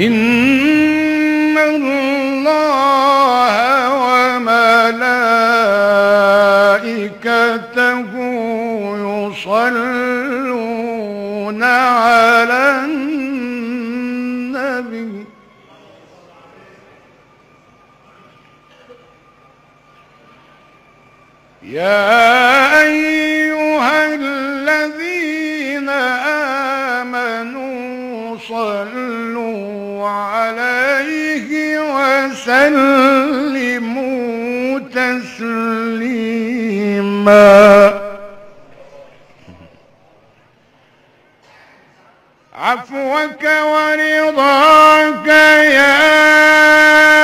إن الله وملائكته يصلون على النبي يا أيها الذين آمنوا صلوا وسلموا تسليما. عفوك ورضاك يا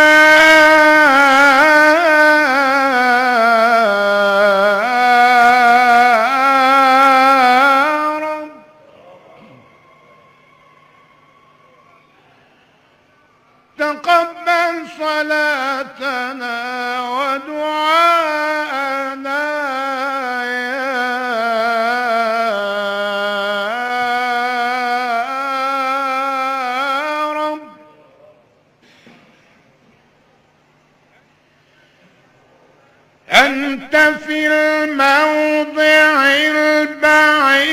أنت في الموضع البعيد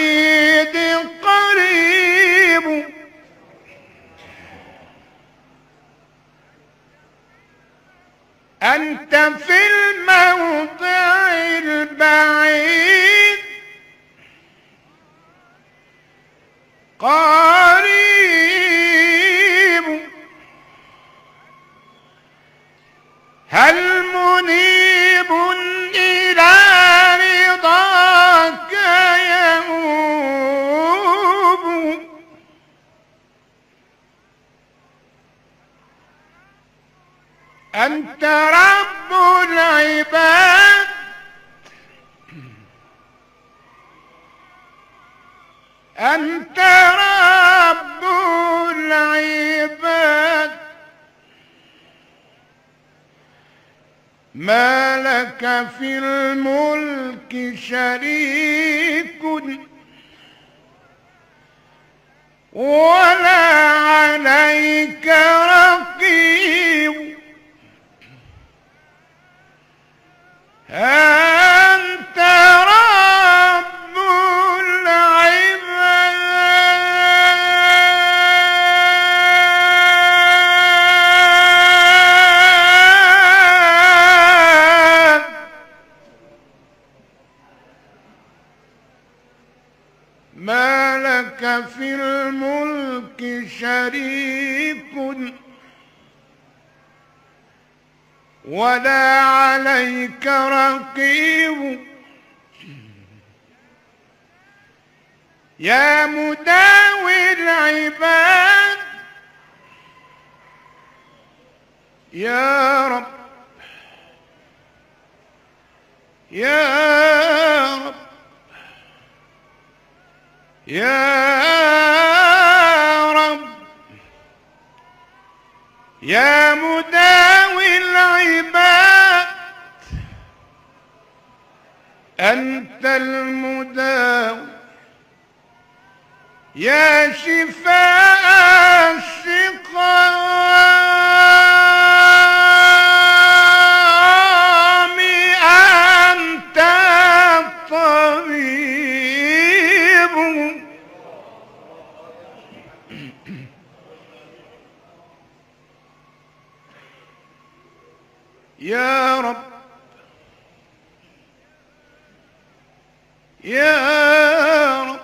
قريب. أنت في الموضع البعيد قريب. هل منيب أنت رب العباد. أنت رب العباد. ما لك في الملك شريك ولا عليك رقيب. ما لك في الملك شريك ولا عليك رقيب. يا مداوي العباد يا رب يا يا رب يا مداوي العباد أنت المداوي يا شفاء السقام يا رب. يا رب.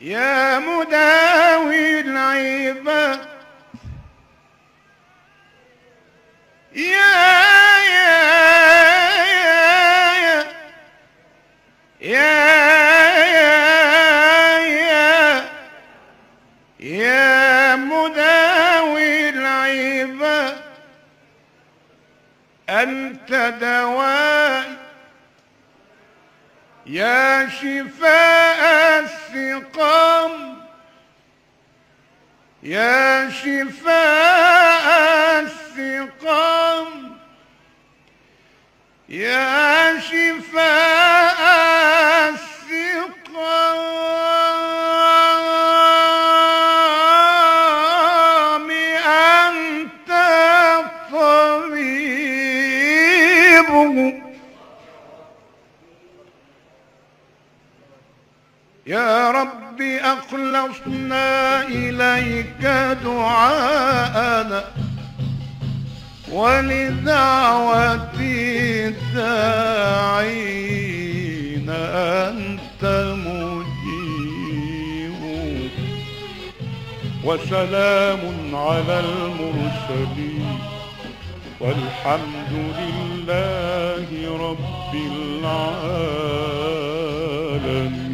يا مداوي أنت دوائي. يا شفاء السقام. يا شفاء السقام. يا شفاء يا رب أخلصنا إليك دعاءنا ولدعوة الداعين أنت مجيب وسلام على المرسلين. والحمد لله رب العالمين.